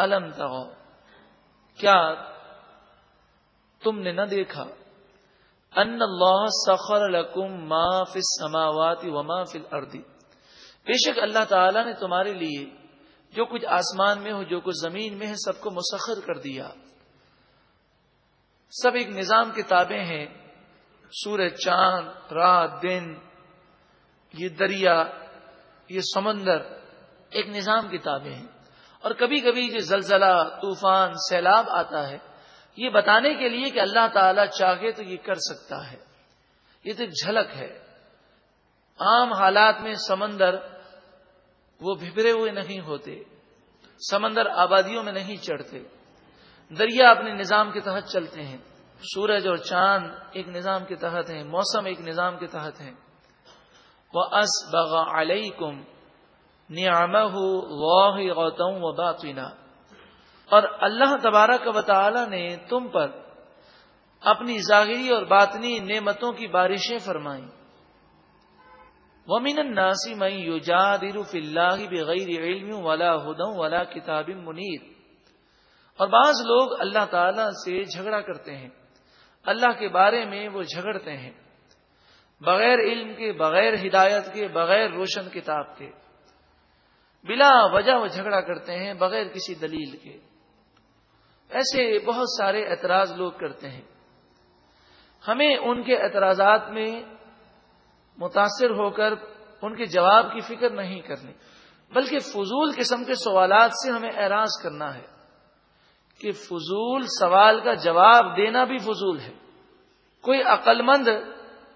الم تغو۔ کیا تم نے نہ دیکھا؟ ان اللہ سخر لکم ما فی السماوات و ما فی الارض۔ بے شک اللہ تعالی نے تمہارے لیے جو کچھ آسمان میں ہو، جو کچھ زمین میں ہے، سب کو مسخر کر دیا۔ سب ایک نظام کے تابع ہیں۔ سورج، چاند، رات، دن، یہ دریا، یہ سمندر، ایک نظام کی تابع ہیں۔ اور کبھی کبھی جو زلزلہ، طوفان، سیلاب آتا ہے، یہ بتانے کے لیے کہ اللہ تعالی چاہے تو یہ کر سکتا ہے۔ یہ تو جھلک ہے۔ عام حالات میں سمندر وہ بھبرے ہوئے نہیں ہوتے، سمندر آبادیوں میں نہیں چڑھتے۔ دریا اپنے نظام کے تحت چلتے ہیں۔ سورج اور چاند ایک نظام کے تحت ہیں، موسم ایک نظام کے تحت ہیں۔ وہ اس بغا علیہ کم نیام و باقینا اور اللہ تبارک و تعالی نے تم پر اپنی ظاہری اور باطنی نعمتوں کی بارشیں فرمائیں۔ ومن الناسی میں یوجادر فی اللہ بغیر علم ولا ہدم ولا کتاب منیر اور بعض لوگ اللہ تعالی سے جھگڑا کرتے ہیں۔ اللہ کے بارے میں وہ جھگڑتے ہیں۔ بغیر علم کے، بغیر ہدایت کے، بغیر روشن کتاب کے۔ بلا وجہ وہ جھگڑا کرتے ہیں بغیر کسی دلیل کے۔ ایسے بہت سارے اعتراض لوگ کرتے ہیں۔ ہمیں ان کے اعتراضات میں متاثر ہو کر ان کے جواب کی فکر نہیں کرنی، بلکہ فضول قسم کے سوالات سے ہمیں اعراض کرنا ہے کہ فضول سوال کا جواب دینا بھی فضول ہے۔ کوئی عقل مند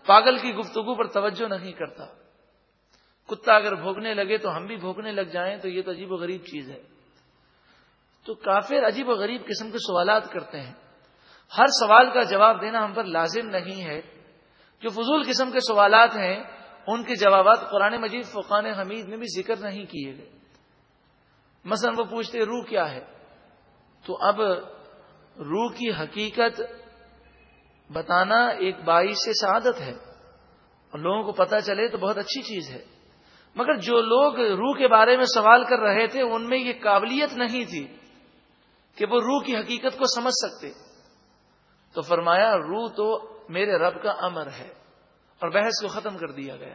پاگل کی گفتگو پر توجہ نہیں کرتا۔ کتا اگر بھوکنے لگے تو ہم بھی بھوکنے لگ جائیں، تو یہ تو عجیب و غریب چیز ہے۔ تو کافر عجیب و غریب قسم کے سوالات کرتے ہیں۔ ہر سوال کا جواب دینا ہم پر لازم نہیں ہے۔ جو فضول قسم کے سوالات ہیں، ان کے جوابات قرآن مجید فقان حمید میں بھی ذکر نہیں کیے گئے۔ مثلا وہ پوچھتے روح کیا ہے؟ تو اب روح کی حقیقت بتانا ایک باعث سے سعادت ہے۔ اور لوگوں کو پتا چلے تو بہت اچھی چیز ہے۔ مگر جو لوگ روح کے بارے میں سوال کر رہے تھے، ان میں یہ قابلیت نہیں تھی کہ وہ روح کی حقیقت کو سمجھ سکتے۔ تو فرمایا، روح تو میرے رب کا امر ہے، اور بحث کو ختم کر دیا گیا۔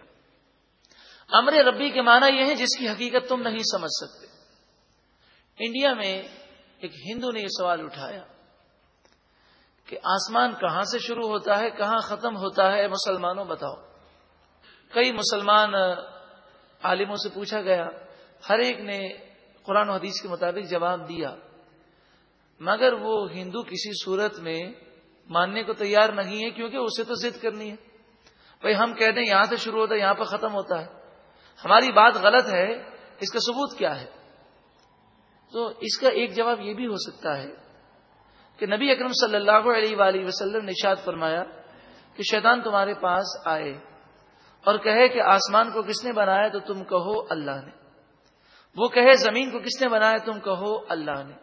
امر ربی کے معنی یہ ہے جس کی حقیقت تم نہیں سمجھ سکتے۔ انڈیا میں ایک ہندو نے یہ سوال اٹھایا کہ آسمان کہاں سے شروع ہوتا ہے، کہاں ختم ہوتا ہے، مسلمانوں بتاؤ۔ کئی مسلمان عالموں سے پوچھا گیا، ہر ایک نے قرآن و حدیث کے مطابق جواب دیا، مگر وہ ہندو کسی صورت میں ماننے کو تیار نہیں ہے کیونکہ اسے تو ضد کرنی ہے۔ بھائی، ہم کہتے ہیں یہاں سے شروع ہوتا ہے، یہاں پہ ختم ہوتا ہے۔ ہماری بات غلط ہے، اس کا ثبوت کیا ہے؟ تو اس کا ایک جواب یہ بھی ہو سکتا ہے کہ نبی اکرم صلی اللہ علیہ وآلہ وسلم نے شاد فرمایا کہ شیطان تمہارے پاس آئے۔ اور کہے کہ آسمان کو کس نے بنایا تو تم کہو اللہ نے۔ وہ کہے زمین کو کس نے بنایا تم کہو اللہ نے۔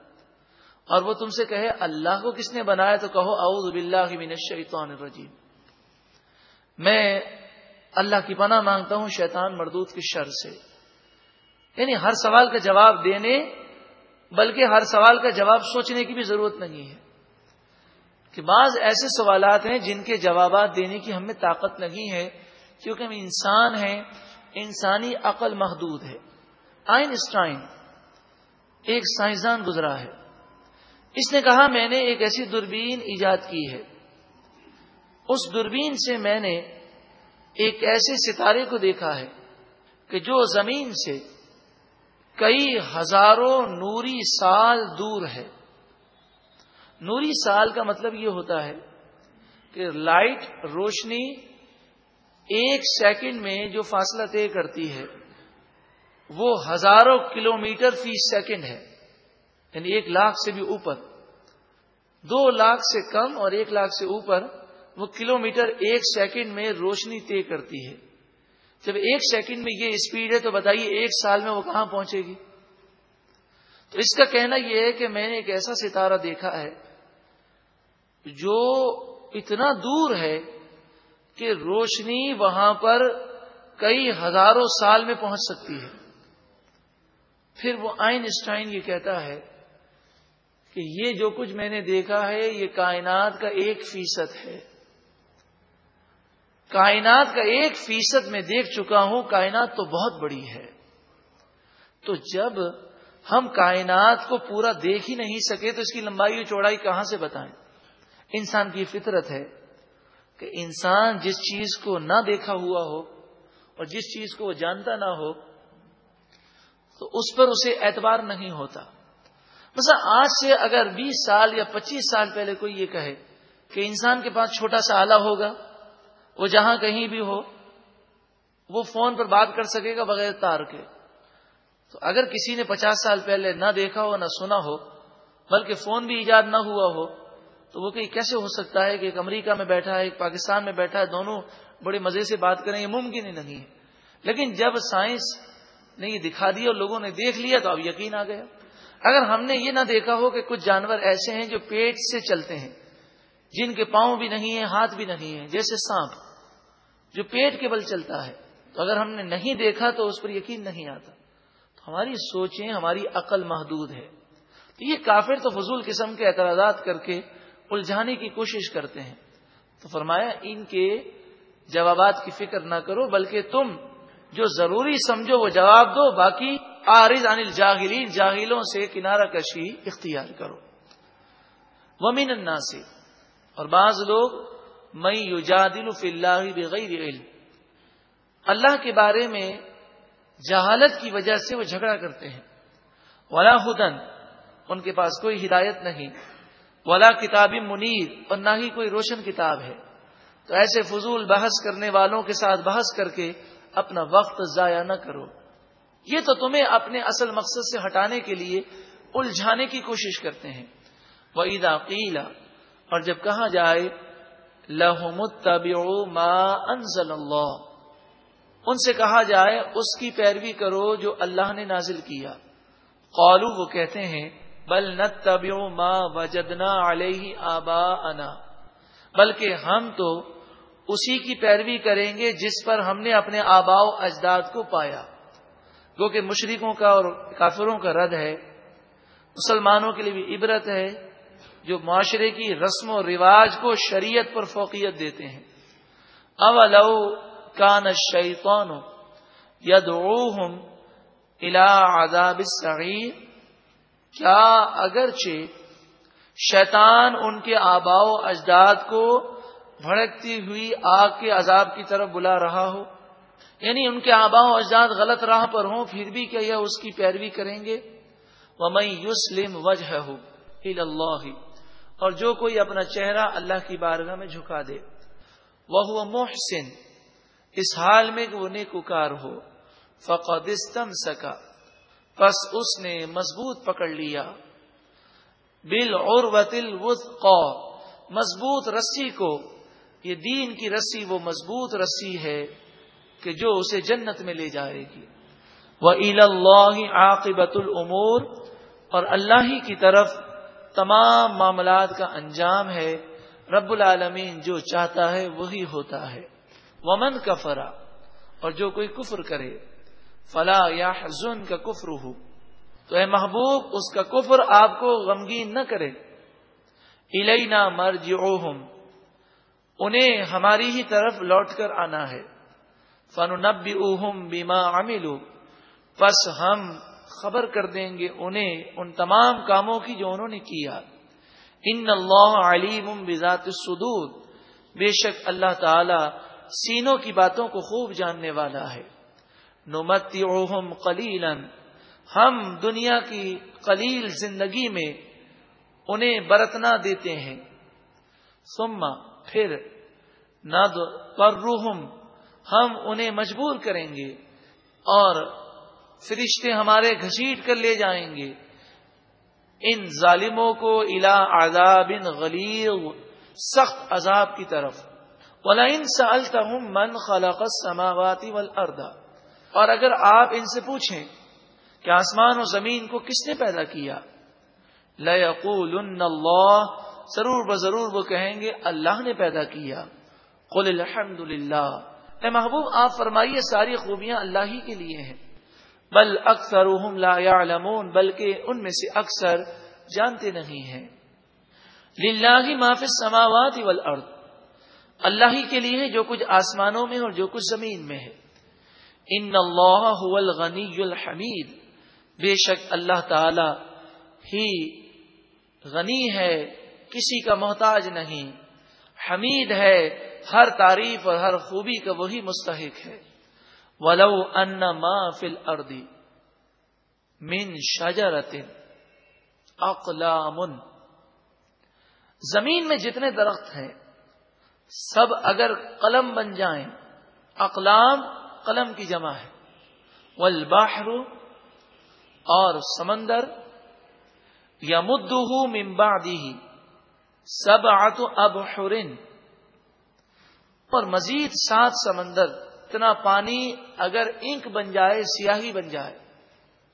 اور وہ تم سے کہے اللہ کو کس نے بنایا تو کہو اعوذ باللہ من الشیطان الرجیم۔ میں اللہ کی پناہ مانگتا ہوں شیطان مردود کی شر سے۔ یعنی ہر سوال کا جواب دینے، بلکہ ہر سوال کا جواب سوچنے کی بھی ضرورت نہیں ہے۔ کہ بعض ایسے سوالات ہیں جن کے جوابات دینے کی ہمیں طاقت نہیں ہے۔ کیونکہ ہم انسان ہیں، انسانی عقل محدود ہے۔ آئنسٹائن ایک سائنسدان گزرا ہے۔ اس نے کہا، میں نے ایک ایسی دوربین ایجاد کی ہے۔ اس دوربین سے میں نے ایک ایسے ستارے کو دیکھا ہے کہ جو زمین سے کئی ہزاروں نوری سال دور ہے۔ نوری سال کا مطلب یہ ہوتا ہے کہ لائٹ روشنی ایک سیکنڈ میں جو فاصلہ طے کرتی ہے، وہ ہزاروں کلومیٹر فی سیکنڈ ہے۔ یعنی ایک لاکھ سے بھی اوپر۔ دو لاکھ سے کم اور ایک لاکھ سے اوپر وہ کلومیٹر ایک سیکنڈ میں روشنی طے کرتی ہے۔ جب ایک سیکنڈ میں یہ اسپیڈ ہے تو بتائیے ایک سال میں وہ کہاں پہنچے گی؟ تو اس کا کہنا یہ ہے کہ میں نے ایک ایسا ستارہ دیکھا ہے جو اتنا دور ہے کہ روشنی وہاں پر کئی ہزاروں سال میں پہنچ سکتی ہے۔ پھر وہ آئن اسٹائن یہ کہتا ہے کہ یہ جو کچھ میں نے دیکھا ہے، یہ کائنات کا ایک فیصد ہے۔ کائنات کا ایک فیصد میں دیکھ چکا ہوں، کائنات تو بہت بڑی ہے۔ تو جب ہم کائنات کو پورا دیکھ ہی نہیں سکے، تو اس کی لمبائی اور چوڑائی کہاں سے بتائیں؟ انسان کی فطرت ہے۔ کہ انسان جس چیز کو نہ دیکھا ہوا ہو اور جس چیز کو وہ جانتا نہ ہو، تو اس پر اسے اعتبار نہیں ہوتا۔ مثلا آج سے اگر بیس سال یا پچیس سال پہلے کوئی یہ کہے کہ انسان کے پاس چھوٹا سا آلہ ہوگا، وہ جہاں کہیں بھی ہو، وہ فون پر بات کر سکے گا بغیر تار کے۔ تو اگر کسی نے پچاس سال پہلے نہ دیکھا ہو، نہ سنا ہو، بلکہ فون بھی ایجاد نہ ہوا ہو تو وہ کہ کیسے ہو سکتا ہے کہ ایک امریکہ میں بیٹھا ہے، ایک پاکستان میں بیٹھا ہے، دونوں بڑے مزے سے بات کریں، یہ ممکن ہی نہیں ہے۔ لیکن جب سائنس نے یہ دکھا دیا اور لوگوں نے دیکھ لیا تو اب یقین آ گیا۔ اگر ہم نے یہ نہ دیکھا ہو کہ کچھ جانور ایسے ہیں جو پیٹ سے چلتے ہیں، جن کے پاؤں بھی نہیں ہیں، ہاتھ بھی نہیں ہیں، جیسے سانپ، جو پیٹ کے بل چلتا ہے، تو اگر ہم نے نہیں دیکھا تو اس پر یقین نہیں آتا۔ تو ہماری سوچیں، ہماری عقل محدود ہے۔ تو یہ کافر تو فضول قسم کے اعتراضات کر کے الجھانے کی کوشش کرتے ہیں۔ تو فرمایا، ان کے جوابات کی فکر نہ کرو، بلکہ تم جو ضروری سمجھو وہ جواب دو، باقی عارض عن الجاہلین، جاہلوں سے کنارہ کشی اختیار کرو۔ ومن الناس، اور بعض لوگ میں یجادل فی اللہ بغیر علم۔ اللہ کے بارے میں جہالت کی وجہ سے وہ جھگڑا کرتے ہیں۔ ولا ہدن ان کے پاس کوئی ہدایت نہیں۔ ولا کتاب منیر اور نہ ہی کوئی روشن کتاب ہے۔ تو ایسے فضول بحث کرنے والوں کے ساتھ بحث کر کے اپنا وقت ضائع نہ کرو۔ یہ تو تمہیں اپنے اصل مقصد سے ہٹانے کے لیے الجھانے کی کوشش کرتے ہیں۔ وہ عیدا قیلا اور جب کہا جائے لہمت ما انزل اللہ ان سے کہا جائے، اس کی پیروی کرو جو اللہ نے نازل کیا۔ قالو وہ کہتے ہیں بل نت ما وجدنا علیہ آبا انا بلکہ ہم تو اسی کی پیروی کریں گے جس پر ہم نے اپنے آبا و اجداد کو پایا۔ جو کہ مشرقوں کا اور کافروں کا رد ہے۔ مسلمانوں کے لیے بھی عبرت ہے۔ جو معاشرے کی رسم و رواج کو شریعت پر فوقیت دیتے ہیں۔ اولو کان شیطان ید الا عذاب السعیر۔ کیا اگرچہ شیطان ان کے آبا و اجداد کو بھڑکتی ہوئی آگ کے عذاب کی طرف بلا رہا ہو؟ یعنی ان کے آبا و اجداد غلط راہ پر ہوں، پھر بھی کیا یہ اس کی پیروی کریں گے؟ وہ میں یوسلم وجہ ہو اللہ اور جو کوئی اپنا چہرہ اللہ کی بارگاہ میں جھکا دے۔ وہ محسن، اس حال میں کہ وہ نیکوکار ہو۔ فقدستم سکا بس اس نے مضبوط پکڑ لیا۔ بل اور وطل مضبوط رسی کو۔ یہ دین کی رسی وہ مضبوط رسی ہے کہ جو اسے جنت میں لے جائے گی۔ وہ عل اللہ عاقبت العمور اور اللہ ہی کی طرف تمام معاملات کا انجام ہے۔ رب العالمین جو چاہتا ہے وہی ہوتا ہے۔ ومن کا فرا اور جو کوئی کفر کرے۔ فلا یا حزن کا کفر ہو تو اے محبوب، اس کا کفر آپ کو غمگین نہ کرے۔ الینا مرج انہیں ہماری ہی طرف لوٹ کر آنا ہے۔ فن نبی اوہم بیما عاملو بس ہم خبر کر دیں گے انہیں، ان تمام کاموں کی جو انہوں نے کیا۔ ان اللہ علیم بذات الصدور، بے شک اللہ تعالی سینوں کی باتوں کو خوب جاننے والا ہے۔ نمتی اوہم قلیلن ہم دنیا کی قلیل زندگی میں انہیں برتنا دیتے ہیں۔ سما پھر نہ ہم انہیں مجبور کریں گے اور فرشتے ہمارے گھسیٹ کر لے جائیں گے۔ ان ظالموں کو الا عذاب غلیظ، سخت عذاب کی طرف۔ ولا ان سالتهم من خلق السماوات والارض اور اگر آپ ان سے پوچھیں کہ آسمان و زمین کو کس نے پیدا کیا، لَيَقُولُنَّ اللَّهُ، ضرور بضرور وہ کہیں گے، اللہ نے پیدا کیا۔ قل الحمد للہ اے محبوب، آپ فرمائیے، ساری خوبیاں اللہ ہی کے لیے ہیں۔ بل اکثر لا يعلمون، بلکہ ان میں سے اکثر جانتے نہیں ہیں۔ لاہ معاف سماوات والارض اللہ ہی کے لیے جو کچھ آسمانوں میں اور جو کچھ زمین میں ہے۔ ان اللہ الغنی الحمید۔ بے شک اللہ تعالی ہی غنی ہے، کسی کا محتاج نہیں۔ حمید ہے، ہر تعریف اور ہر خوبی کا وہی مستحق ہے۔ ولو ان ما فل اردی من شجرت اقلام۔ زمین میں جتنے درخت ہیں، سب اگر قلم بن جائیں، اقلام قلم کی جمع ہے۔ والبحر اور سمندر یا مدو ممبادی سب آتو اب اور مزید سات سمندر، اتنا پانی اگر انک بن جائے، سیاہی بن جائے۔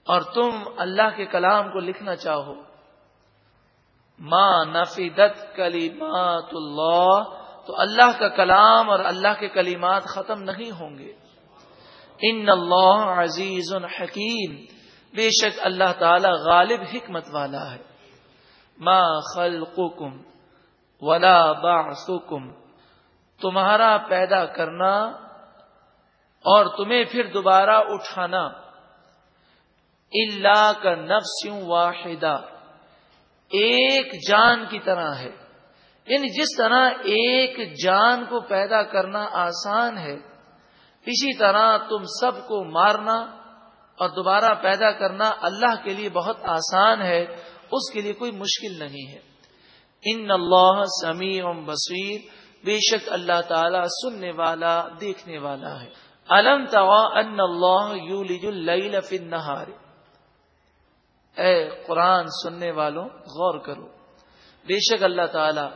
اور تم اللہ کے کلام کو لکھنا چاہو۔ ماں نفیدت کلیمات اللہ تو اللہ کا کلام اور اللہ کے کلیمات ختم نہیں ہوں گے۔ ان اللہ عزیز حکیم بے شک اللہ تعالی غالب حکمت والا ہے۔ ما خلقکم ولا بعثکم. تمہارا پیدا کرنا اور تمہیں پھر دوبارہ اٹھانا۔ اللہ کا نفس واحدہ. ایک جان کی طرح ہے۔ یعنی جس طرح ایک جان کو پیدا کرنا آسان ہے اسی طرح تم سب کو مارنا اور دوبارہ پیدا کرنا اللہ کے لیے بہت آسان ہے، اس کے لیے کوئی مشکل نہیں ہے۔ ان اللہ سمیع بصیر، بے شک اللہ تعالی سننے والا، دیکھنے والا ہے۔ الم ان اللہ اللیل فی النہار۔ اے قرآن سننے والوں، غور کرو۔ بے شک اللہ تعالی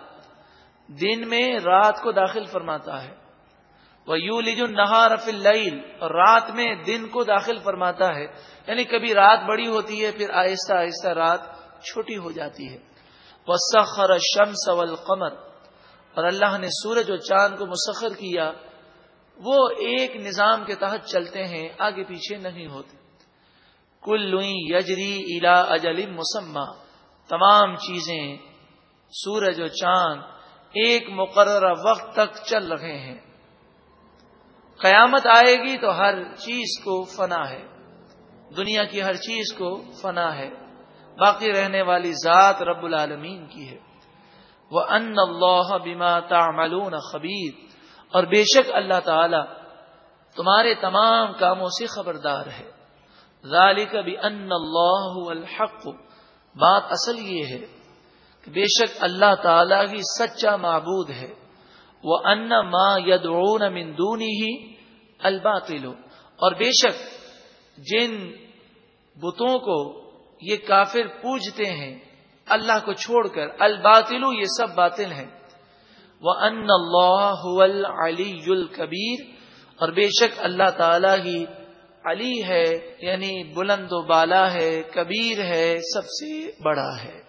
دن میں رات کو داخل فرماتا ہے۔ وہ یو لیجو نہار اور رات میں دن کو داخل فرماتا ہے۔ یعنی کبھی رات بڑی ہوتی ہے، پھر آہستہ آہستہ رات چھوٹی ہو جاتی ہے۔ وہ سخر شم سول قمر اور اللہ نے سورج و چاند کو مسخر کیا۔ وہ ایک نظام کے تحت چلتے ہیں، آگے پیچھے نہیں ہوتے۔ کل لوئی یجری الا اجل مسمہ تمام چیزیں سورج و چاند ایک مقررہ وقت تک چل رہے ہیں۔ قیامت آئے گی تو ہر چیز کو فنا ہے۔ دنیا کی ہر چیز کو فنا ہے۔ باقی رہنے والی ذات رب العالمین کی ہے۔ وہ ان اللہ بیما تعملون خبیر اور بے شک اللہ تعالی تمہارے تمام کاموں سے خبردار ہے۔ ذالک بھی ان اللہ الحق۔ بات اصل یہ ہے کہ بے شک اللہ تعالی ہی سچا معبود ہے۔ وہ ان ماں یدعون من دونی ہی الباطل۔ اور بے شک جن بتوں کو یہ کافر پوجتے ہیں، اللہ کو چھوڑ کر الباطل، یہ سب باطل ہیں۔ وہ ان اللہ علی الکبیر اور بے شک اللہ تعالی ہی علی ہے یعنی بلند و بالا ہے، کبیر ہے، سب سے بڑا ہے۔